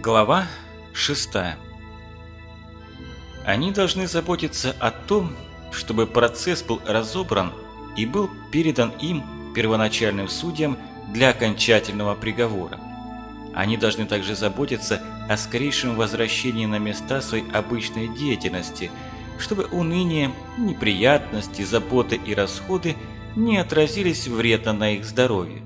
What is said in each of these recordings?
Глава 6 Они должны заботиться о том, чтобы процесс был разобран и был передан им, первоначальным судьям, для окончательного приговора. Они должны также заботиться о скорейшем возвращении на места своей обычной деятельности, чтобы уныние, неприятности, заботы и расходы не отразились вредно на их здоровье.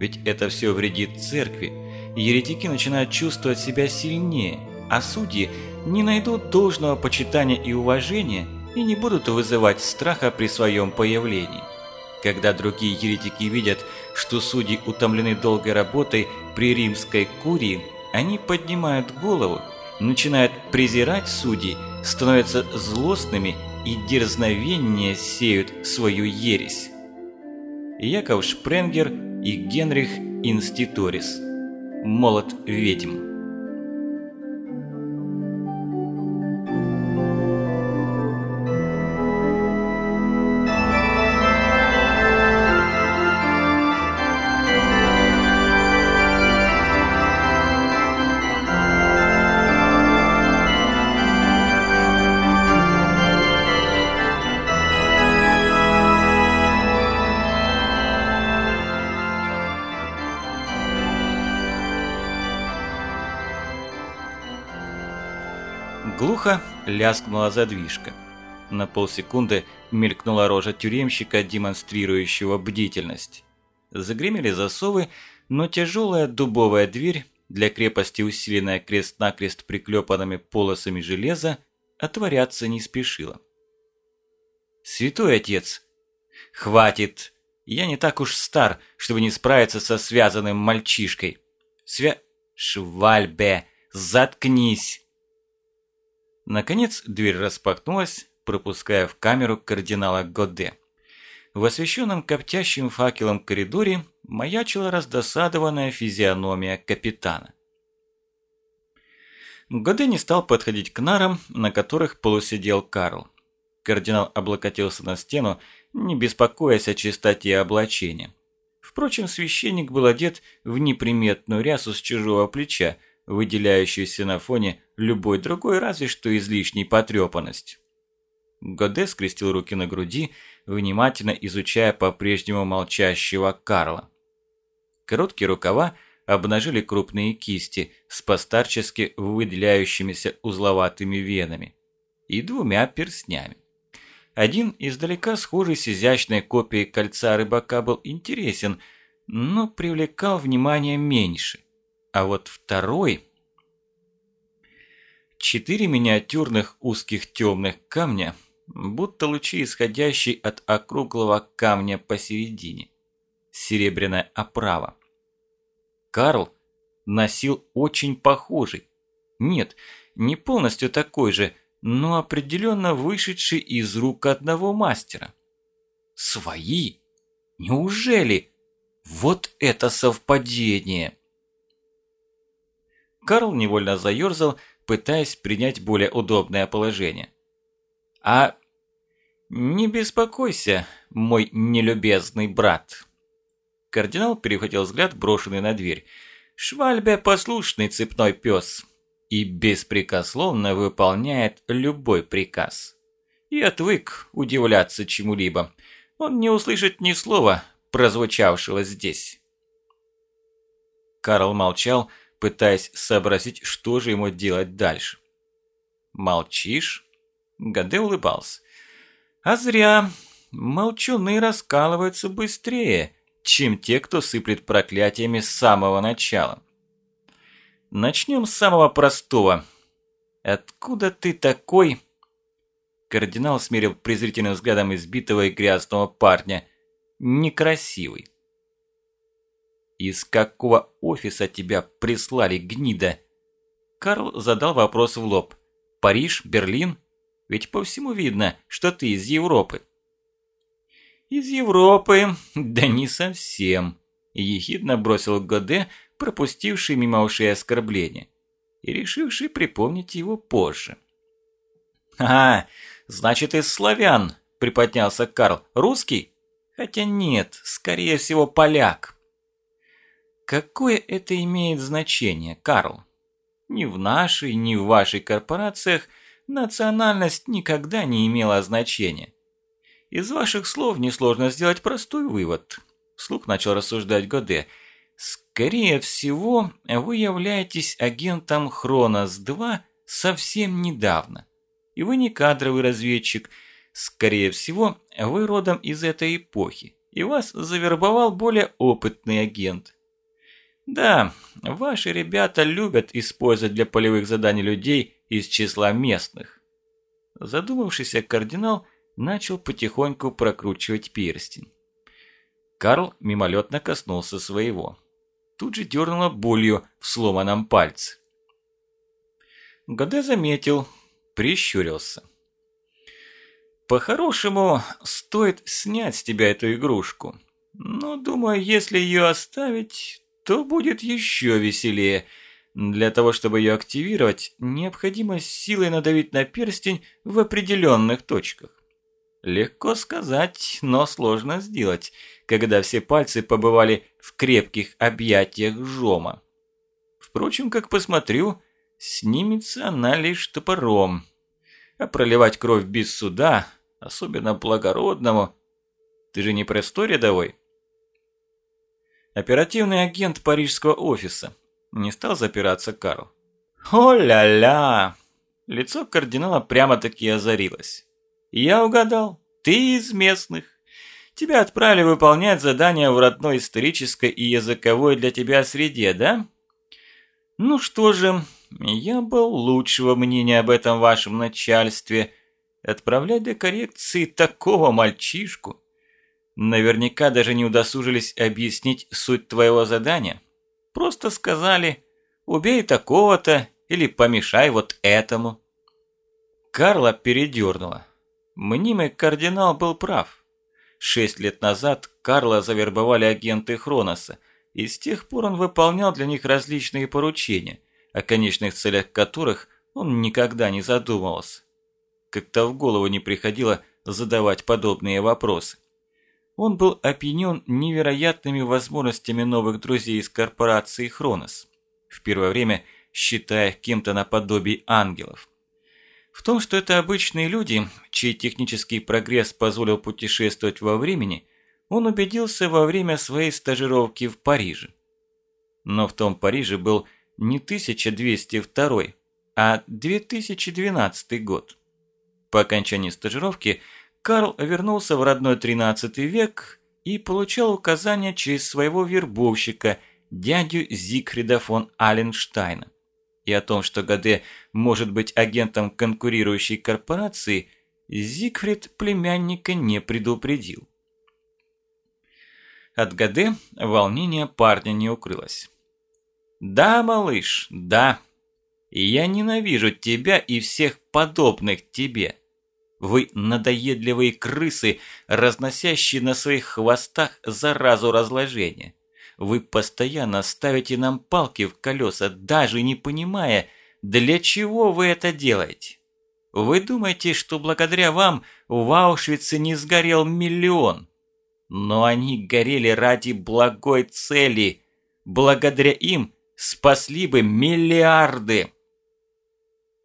Ведь это все вредит церкви, еретики начинают чувствовать себя сильнее, а судьи не найдут должного почитания и уважения и не будут вызывать страха при своем появлении. Когда другие еретики видят, что судьи утомлены долгой работой при римской курии, они поднимают голову, начинают презирать судей, становятся злостными и дерзновеннее сеют свою ересь. Яков Шпренгер и Генрих Инститорис. Молот ведьм. Лязгнула задвижка. На полсекунды мелькнула рожа тюремщика, демонстрирующего бдительность. Загремели засовы, но тяжелая дубовая дверь, для крепости усиленная крест-накрест приклепанными полосами железа, отворяться не спешила. «Святой отец! Хватит! Я не так уж стар, чтобы не справиться со связанным мальчишкой! Свя... Швальбе! Заткнись!» Наконец дверь распахнулась, пропуская в камеру кардинала Годе. В освещенном коптящим факелом коридоре маячила раздосадованная физиономия капитана. Годе не стал подходить к нарам, на которых полусидел Карл. Кардинал облокотился на стену, не беспокоясь о чистоте облачения. Впрочем, священник был одет в неприметную рясу с чужого плеча, выделяющуюся на фоне любой другой, разве что излишней потрепанность. Годе скрестил руки на груди, внимательно изучая по-прежнему молчащего Карла. Короткие рукава обнажили крупные кисти с постарчески выделяющимися узловатыми венами и двумя перстнями. Один, издалека схожий с изящной копией кольца рыбака, был интересен, но привлекал внимание меньше. А вот второй... Четыре миниатюрных узких темных камня, будто лучи, исходящие от округлого камня посередине. Серебряная оправа. Карл носил очень похожий. Нет, не полностью такой же, но определенно вышедший из рук одного мастера. Свои? Неужели? Вот это совпадение! Карл невольно заерзал, пытаясь принять более удобное положение. «А не беспокойся, мой нелюбезный брат». Кардинал перехватил взгляд, брошенный на дверь. «Швальбе послушный цепной пес и беспрекословно выполняет любой приказ. И отвык удивляться чему-либо. Он не услышит ни слова, прозвучавшего здесь». Карл молчал, пытаясь сообразить, что же ему делать дальше. «Молчишь?» Гаде улыбался. «А зря. Молчуны раскалываются быстрее, чем те, кто сыплет проклятиями с самого начала. Начнем с самого простого. Откуда ты такой?» Кардинал смерил презрительным взглядом избитого и грязного парня. «Некрасивый». «Из какого офиса тебя прислали, гнида?» Карл задал вопрос в лоб. «Париж? Берлин? Ведь по всему видно, что ты из Европы». «Из Европы? Да не совсем», – ехидно бросил Годе, пропустивший мимо ушей оскорбление, и решивший припомнить его позже. «А, значит, из славян», – приподнялся Карл. «Русский? Хотя нет, скорее всего, поляк». Какое это имеет значение, Карл? Ни в нашей, ни в вашей корпорациях национальность никогда не имела значения. Из ваших слов несложно сделать простой вывод. Вслух начал рассуждать Годе. Скорее всего, вы являетесь агентом Хронос-2 совсем недавно. И вы не кадровый разведчик. Скорее всего, вы родом из этой эпохи. И вас завербовал более опытный агент. Да, ваши ребята любят использовать для полевых заданий людей из числа местных. Задумавшийся кардинал начал потихоньку прокручивать перстень. Карл мимолетно коснулся своего. Тут же дернуло болью в сломанном пальце. Годе заметил, прищурился. По-хорошему, стоит снять с тебя эту игрушку. Но, думаю, если ее оставить, то будет еще веселее. Для того, чтобы ее активировать, необходимо силой надавить на перстень в определенных точках. Легко сказать, но сложно сделать, когда все пальцы побывали в крепких объятиях жома. Впрочем, как посмотрю, снимется она лишь топором. А проливать кровь без суда, особенно благородному... Ты же не простой рядовой? Оперативный агент парижского офиса. Не стал запираться Карл. О-ля-ля! Лицо кардинала прямо-таки озарилось. Я угадал. Ты из местных. Тебя отправили выполнять задания в родной исторической и языковой для тебя среде, да? Ну что же, я был лучшего мнения об этом вашем начальстве. Отправлять для коррекции такого мальчишку. Наверняка даже не удосужились объяснить суть твоего задания. Просто сказали «убей такого-то» или «помешай вот этому». Карла передернула. Мнимый кардинал был прав. Шесть лет назад Карла завербовали агенты Хроноса, и с тех пор он выполнял для них различные поручения, о конечных целях которых он никогда не задумывался. Как-то в голову не приходило задавать подобные вопросы. Он был опьянен невероятными возможностями новых друзей из корпорации Хронос, в первое время считая их кем-то наподобие ангелов. В том, что это обычные люди, чей технический прогресс позволил путешествовать во времени, он убедился во время своей стажировки в Париже. Но в том Париже был не 1202, а 2012 год. По окончании стажировки Карл вернулся в родной 13 век и получал указания через своего вербовщика, дядю Зигфрида фон Аленштайна и о том, что Гаде может быть агентом конкурирующей корпорации, Зигфрид племянника не предупредил. От Гаде волнение парня не укрылось. «Да, малыш, да. Я ненавижу тебя и всех подобных тебе. Вы надоедливые крысы, разносящие на своих хвостах заразу разложения. Вы постоянно ставите нам палки в колеса, даже не понимая, для чего вы это делаете. Вы думаете, что благодаря вам в Аушвице не сгорел миллион? Но они горели ради благой цели. Благодаря им спасли бы миллиарды.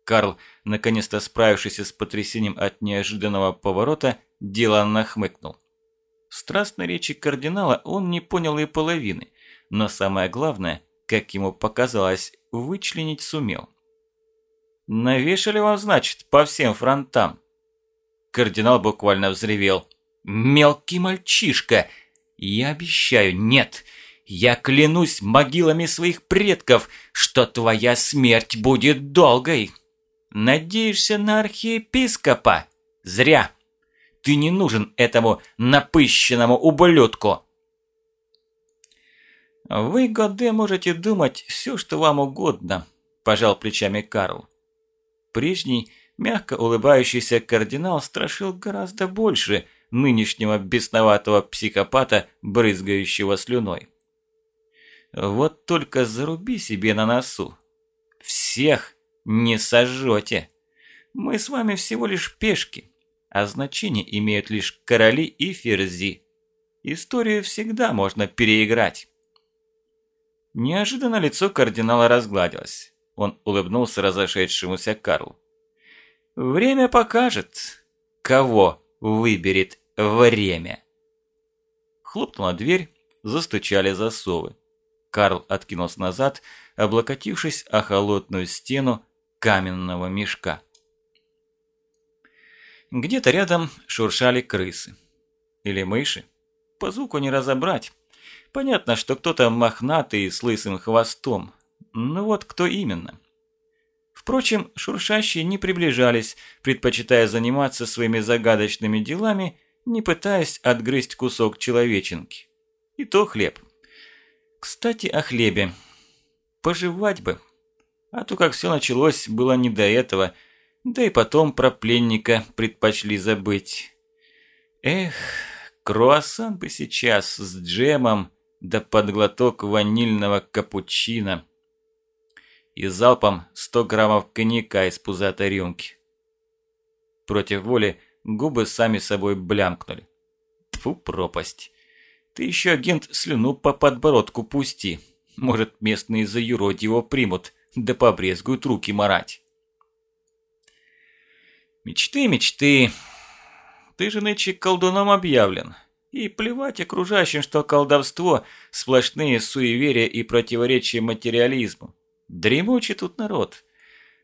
Карл, наконец-то справившись с потрясением от неожиданного поворота, деланно хмыкнул. В страстной речи кардинала он не понял и половины, но самое главное, как ему показалось, вычленить сумел. «Навешали вам, значит, по всем фронтам?» Кардинал буквально взревел. «Мелкий мальчишка! Я обещаю, нет! Я клянусь могилами своих предков, что твоя смерть будет долгой! Надеешься на архиепископа? Зря!» Ты не нужен этому напыщенному ублюдку!» «Вы, Годе, можете думать все, что вам угодно», – пожал плечами Карл. Прежний, мягко улыбающийся кардинал страшил гораздо больше нынешнего бесноватого психопата, брызгающего слюной. «Вот только заруби себе на носу. Всех не сожжете. Мы с вами всего лишь пешки а значение имеют лишь короли и ферзи. Историю всегда можно переиграть. Неожиданно лицо кардинала разгладилось. Он улыбнулся разошедшемуся Карлу. «Время покажет, кого выберет время». Хлопнула дверь, застучали засовы. Карл откинулся назад, облокотившись о холодную стену каменного мешка. Где-то рядом шуршали крысы. Или мыши. По звуку не разобрать. Понятно, что кто-то мохнатый с лысым хвостом. Но вот кто именно? Впрочем, шуршащие не приближались, предпочитая заниматься своими загадочными делами, не пытаясь отгрызть кусок человеченки. И то хлеб. Кстати, о хлебе. Пожевать бы. А то, как все началось, было не до этого, да и потом про пленника предпочли забыть. Эх, круассан бы сейчас с джемом, да подглоток ванильного капучино. И залпом 100 граммов коньяка из пузатой рюмки. Против воли губы сами собой блямкнули. Фу, пропасть. Ты еще, агент, слюну по подбородку пусти. Может, местные за юродь его примут, да побрезгуют руки марать. Мечты, мечты. Ты же нынче колдуном объявлен. И плевать окружающим, что колдовство – сплошные суеверия и противоречия материализму. Дремучий тут народ.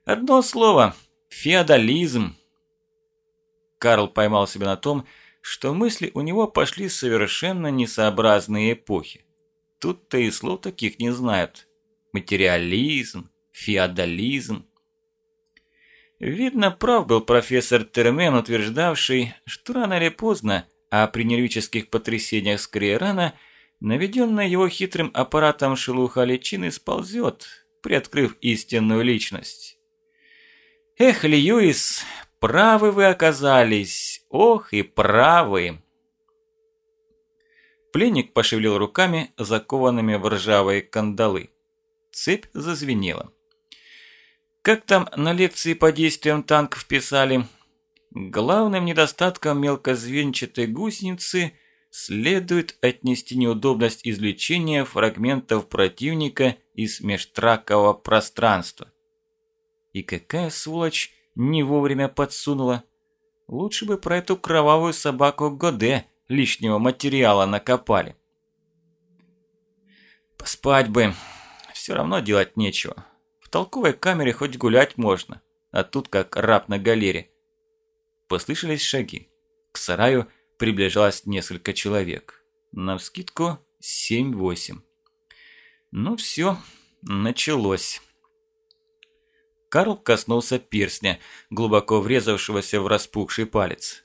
Одно слово – феодализм. Карл поймал себя на том, что мысли у него пошли совершенно несообразные эпохи. Тут-то и слов таких не знают. Материализм, феодализм. Видно, прав был профессор Термен, утверждавший, что рано или поздно, а при нервических потрясениях скорее рано, наведенная его хитрым аппаратом шелуха личины сползет, приоткрыв истинную личность. Эх, Льюис, правы вы оказались, ох и правы. Пленник пошевелил руками, закованными в ржавые кандалы. Цепь зазвенела. Как там на лекции по действиям танков писали? Главным недостатком мелкозвенчатой гусеницы следует отнести неудобность извлечения фрагментов противника из межтракового пространства. И какая сволочь не вовремя подсунула? Лучше бы про эту кровавую собаку Годе лишнего материала накопали. Поспать бы. Все равно делать нечего. Толковой камере хоть гулять можно, а тут как раб на галере. Послышались шаги. К сараю приближалось несколько человек. Навскидку семь-восемь. Ну все, началось. Карл коснулся перстня, глубоко врезавшегося в распухший палец.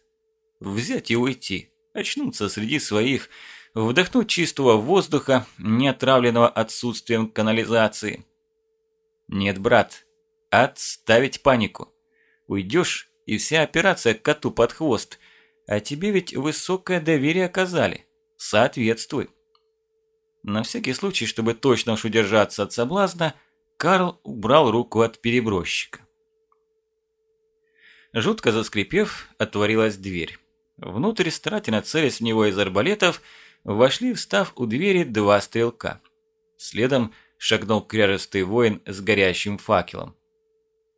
Взять и уйти очнуться среди своих, вдохнуть чистого воздуха, не отравленного отсутствием канализации. Нет, брат, отставить панику. Уйдешь, и вся операция коту под хвост. А тебе ведь высокое доверие оказали. Соответствуй. На всякий случай, чтобы точно уж удержаться от соблазна, Карл убрал руку от перебросчика. Жутко заскрипев, отворилась дверь. Внутрь, старательно целясь в него из арбалетов, вошли, встав у двери, два стрелка. Следом шагнул кряжестый воин с горящим факелом.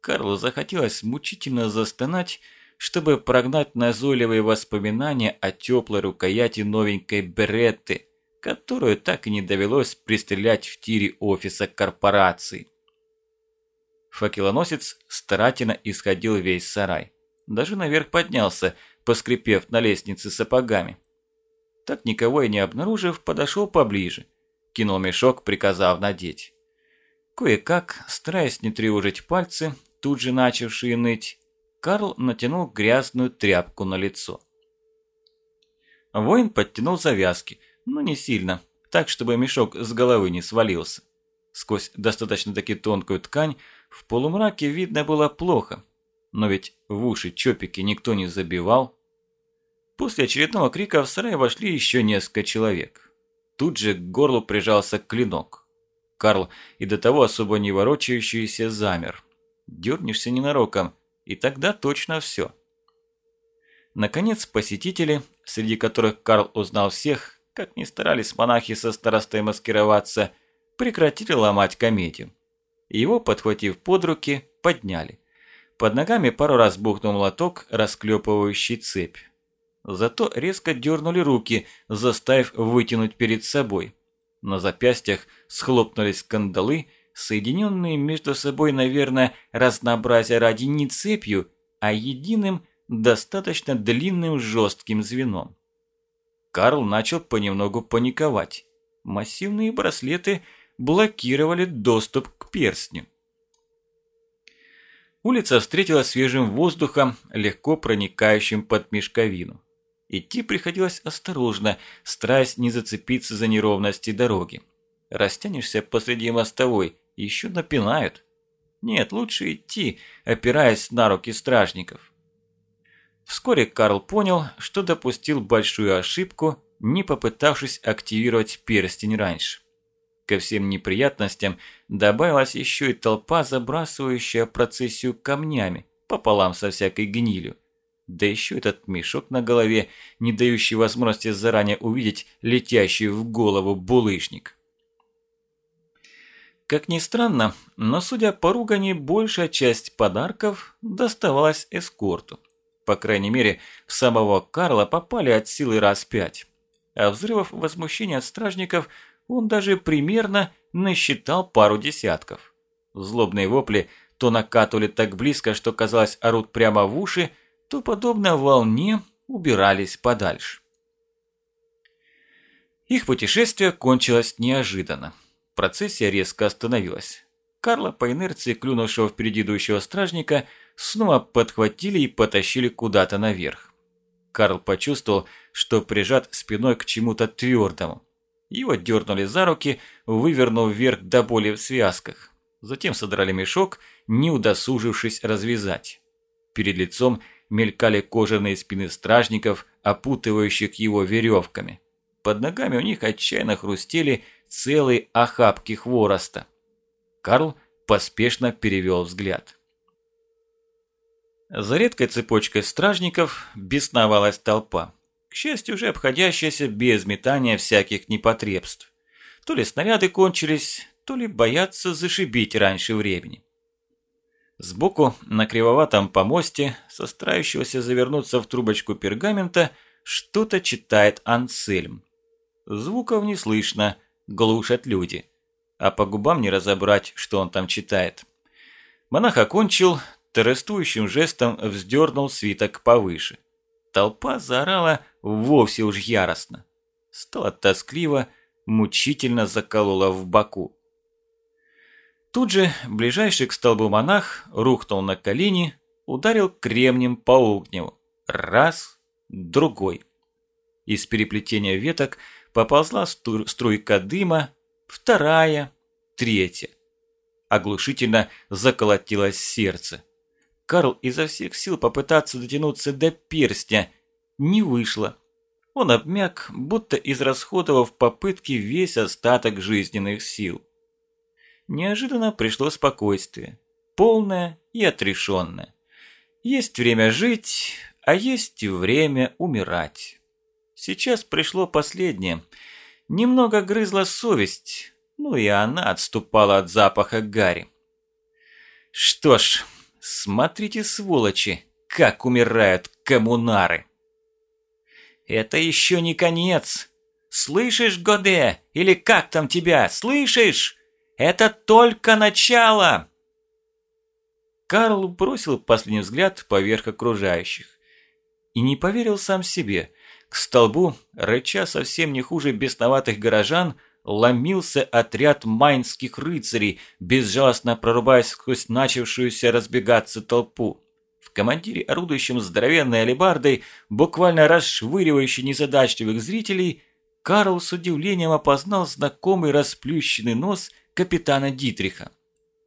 Карлу захотелось мучительно застонать, чтобы прогнать назойливые воспоминания о теплой рукояти новенькой Беретты, которую так и не довелось пристрелять в тире офиса корпорации. Факелоносец старательно исходил весь сарай. Даже наверх поднялся – поскрипев на лестнице сапогами. Так никого и не обнаружив, подошел поближе. Кинул мешок, приказав надеть. Кое-как, стараясь не тревожить пальцы, тут же начавшие ныть, Карл натянул грязную тряпку на лицо. Воин подтянул завязки, но не сильно, так, чтобы мешок с головы не свалился. Сквозь достаточно-таки тонкую ткань в полумраке видно было плохо, но ведь в уши чопики никто не забивал. После очередного крика в сарай вошли еще несколько человек. Тут же к горлу прижался клинок. Карл и до того особо не ворочающийся замер. Дернешься ненароком, и тогда точно все. Наконец посетители, среди которых Карл узнал всех, как ни старались монахи со старостой маскироваться, прекратили ломать комедию. Его, подхватив под руки, подняли. Под ногами пару раз бухнул молоток, расклепывающий цепь. Зато резко дернули руки, заставив вытянуть перед собой. На запястьях схлопнулись кандалы, соединенные между собой, наверное, разнообразия ради не цепью, а единым, достаточно длинным жестким звеном. Карл начал понемногу паниковать. Массивные браслеты блокировали доступ к перстню. Улица встретила свежим воздухом, легко проникающим под мешковину. Идти приходилось осторожно, стараясь не зацепиться за неровности дороги. Растянешься посреди мостовой, еще напинают. Нет, лучше идти, опираясь на руки стражников. Вскоре Карл понял, что допустил большую ошибку, не попытавшись активировать перстень раньше. Ко всем неприятностям добавилась еще и толпа, забрасывающая процессию камнями, пополам со всякой гнилью. Да еще этот мешок на голове, не дающий возможности заранее увидеть летящий в голову булыжник. Как ни странно, но судя по ругани, большая часть подарков доставалась эскорту. По крайней мере, в самого Карла попали от силы раз пять. А взрывов возмущения от стражников он даже примерно насчитал пару десятков. Злобные вопли то накатывали так близко, что казалось орут прямо в уши, то, подобно волне, убирались подальше. Их путешествие кончилось неожиданно. Процессия резко остановилась. Карла, по инерции клюнувшего впереди идущего стражника, снова подхватили и потащили куда-то наверх. Карл почувствовал, что прижат спиной к чему-то твердому. Его дернули за руки, вывернув вверх до боли в связках. Затем содрали мешок, не удосужившись развязать. Перед лицом мелькали кожаные спины стражников, опутывающих его веревками. Под ногами у них отчаянно хрустели целые охапки хвороста. Карл поспешно перевел взгляд. За редкой цепочкой стражников бесновалась толпа к счастью, уже обходящаяся без метания всяких непотребств. То ли снаряды кончились, то ли боятся зашибить раньше времени. Сбоку, на кривоватом помосте, со завернуться в трубочку пергамента, что-то читает Ансельм. Звуков не слышно, глушат люди. А по губам не разобрать, что он там читает. Монах окончил, торжествующим жестом вздернул свиток повыше. Толпа заорала вовсе уж яростно. Стало тоскливо, мучительно заколола в боку. Тут же ближайший к столбу монах рухнул на колени, ударил кремнем по огневу. Раз, другой. Из переплетения веток поползла струйка дыма, вторая, третья. Оглушительно заколотилось сердце. Карл изо всех сил попытаться дотянуться до перстня. Не вышло. Он обмяк, будто израсходовав попытки весь остаток жизненных сил. Неожиданно пришло спокойствие. Полное и отрешенное. Есть время жить, а есть время умирать. Сейчас пришло последнее. Немного грызла совесть, ну и она отступала от запаха гари. Что ж, Смотрите, сволочи, как умирают коммунары. Это еще не конец. Слышишь, Годе? Или как там тебя? Слышишь? Это только начало. Карл бросил последний взгляд поверх окружающих. И не поверил сам себе. К столбу, рыча совсем не хуже бесноватых горожан, ломился отряд майнских рыцарей, безжалостно прорубаясь сквозь начавшуюся разбегаться толпу. В командире, орудующем здоровенной алебардой, буквально расшвыривающий незадачливых зрителей, Карл с удивлением опознал знакомый расплющенный нос капитана Дитриха.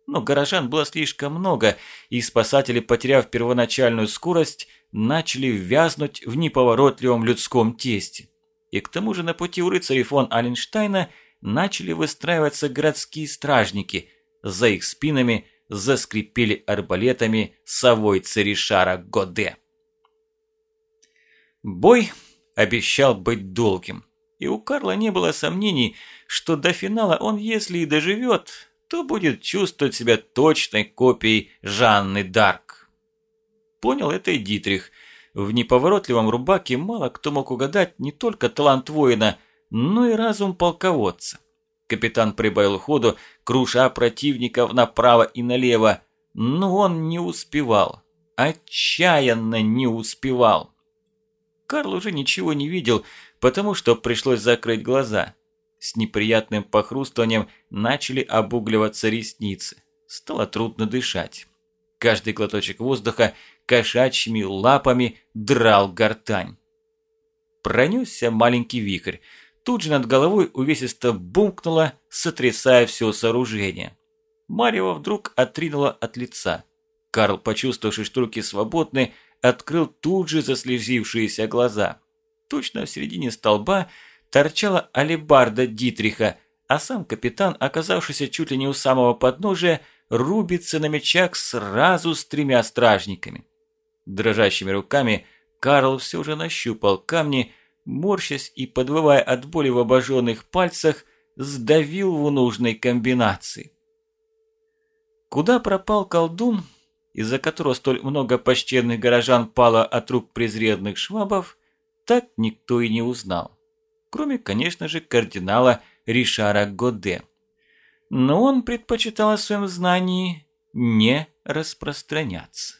Но горожан было слишком много, и спасатели, потеряв первоначальную скорость, начали вязнуть в неповоротливом людском тесте. И к тому же на пути у рыцарей фон Аленштейна – начали выстраиваться городские стражники. За их спинами заскрипели арбалетами совой царишара Годе. Бой обещал быть долгим, и у Карла не было сомнений, что до финала он, если и доживет, то будет чувствовать себя точной копией Жанны Дарк. Понял это и Дитрих. В неповоротливом рубаке мало кто мог угадать не только талант воина, но и разум полководца. Капитан прибавил ходу, круша противников направо и налево, но он не успевал. Отчаянно не успевал. Карл уже ничего не видел, потому что пришлось закрыть глаза. С неприятным похрустыванием начали обугливаться ресницы. Стало трудно дышать. Каждый глоточек воздуха кошачьими лапами драл гортань. Пронесся маленький вихрь. Тут же над головой увесисто бумкнуло, сотрясая все сооружение. Марева вдруг отринула от лица. Карл, почувствовавший, что руки свободны, открыл тут же заслезившиеся глаза. Точно в середине столба торчала алебарда Дитриха, а сам капитан, оказавшийся чуть ли не у самого подножия, рубится на мечах сразу с тремя стражниками. Дрожащими руками Карл все же нащупал камни, морщась и подвывая от боли в обожженных пальцах, сдавил в нужной комбинации. Куда пропал колдун, из-за которого столь много почтенных горожан пало от рук презренных швабов, так никто и не узнал. Кроме, конечно же, кардинала Ришара Годе. Но он предпочитал о своем знании не распространяться.